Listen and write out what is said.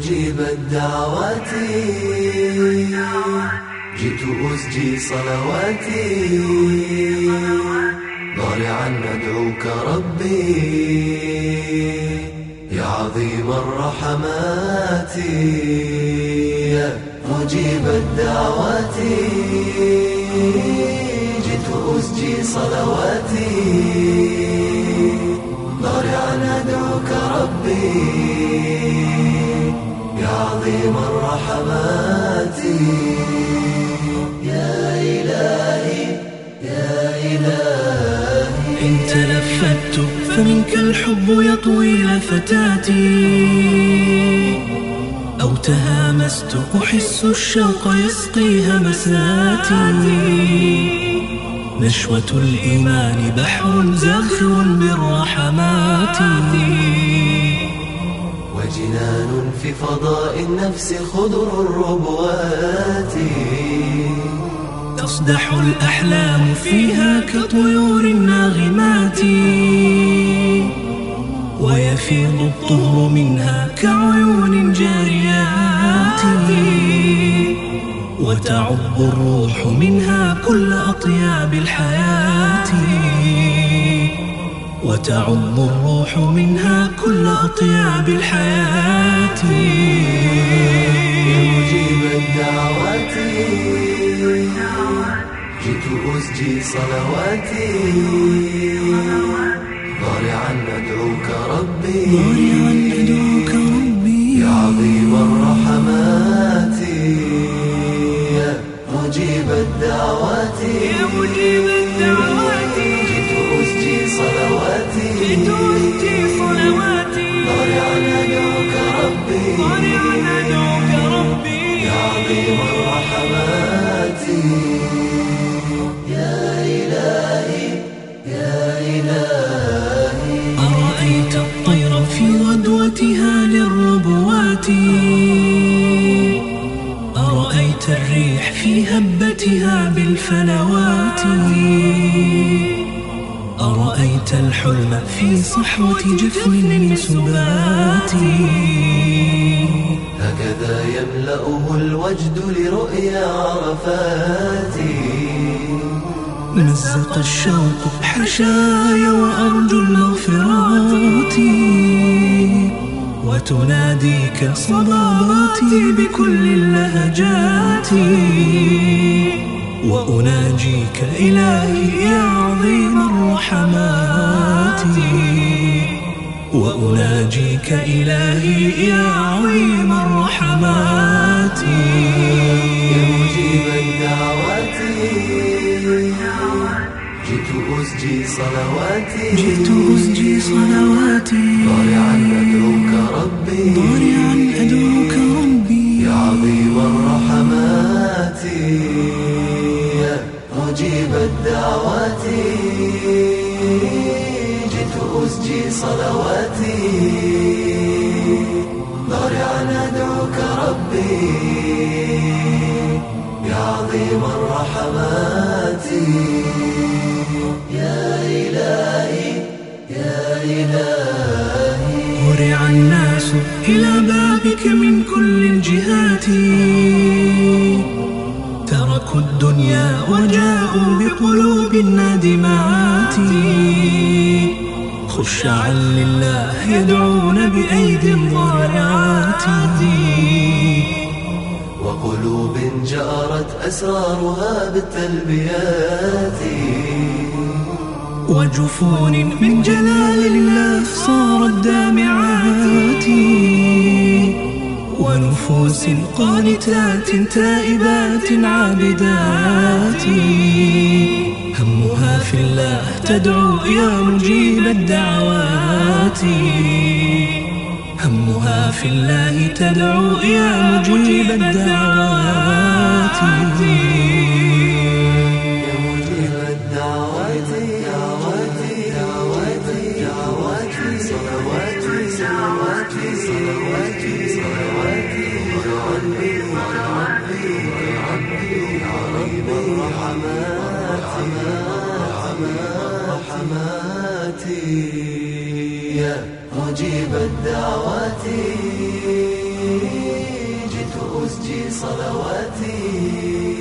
مجيب الدعوات جئت أسجي صلواتي. ضارعا أدعوك ربي. يا عظيم الرحمات. مجيب الدعوات جئت أسجي صلواتي. ضارعا أدعوك ربي. عظيم الرحمات يا إلهي يا إلهي. إن تلفت فمنك الحب يطوي لفتاتي أو تهامست أحس الشوق يسقي همساتي نشوة الإيمان بحر زاخر بالرحمات. وجنان في فضاء النفس خضر الربوات. تصدح الأحلام فيها كطيور الناغمات. ويفيض الطهر منها كعيون جاريات. وتعب الروح منها كل أطياب الحياة. وتعب الروح منها كل أطياب الحياة. مجيب الدعوات جئت أسجي صلواتي. ضارعا أدعوك ربي. ضارعا أدعوك ربي. يا عظيم الرحمات. يا مجيب الدعوات. يا مجيب الدعوات. تؤتي صلواتي. ضارعا أدعوك ربي ضارعا أدعوك ربي يا عظيم الرحمات يا إلهي يا إلهي أرأيت الطير في غدوتها للربوات؟ أرأيت الريح في هبتها بالفلوات؟ أرأيت الحلم في صحوة جفن من سبات هكذا يملأه الوجد لرؤيا عرفات مزق الشوق حشايا وأرجو المغفرات. وتناديك صباباتي بكل اللهجات. وأناجيك إلهي يا عظيم الرحمات. وأناجيك إلهي يا عظيم الرحمات. يا مجيب الدعوات. جئت أسجي صلواتي. جئت أسجي صلواتي. الدعوات جئت أسجي صلواتي. ضارعا أدعوك ربي. يا عظيم الرحمات. يا إلهي يا إلهي. هرع الناس إلى بابك من كل الجهات. تركوا الدنيا وجاءوا بقلوب نادمات خشعا لله يدعون بأيدي ضارعات وقلوب جارت أسرارها بالتلبيات. وجفون من جلال الله صارت دامعات ونفوس قانتات تائبات عابدات. همها في الله تدعو يا مجيب الدعوات. همها في الله تدعو يا مجيب الدعوات. رحماتي يا مجيب الدعوات جئت أسجي صلواتي.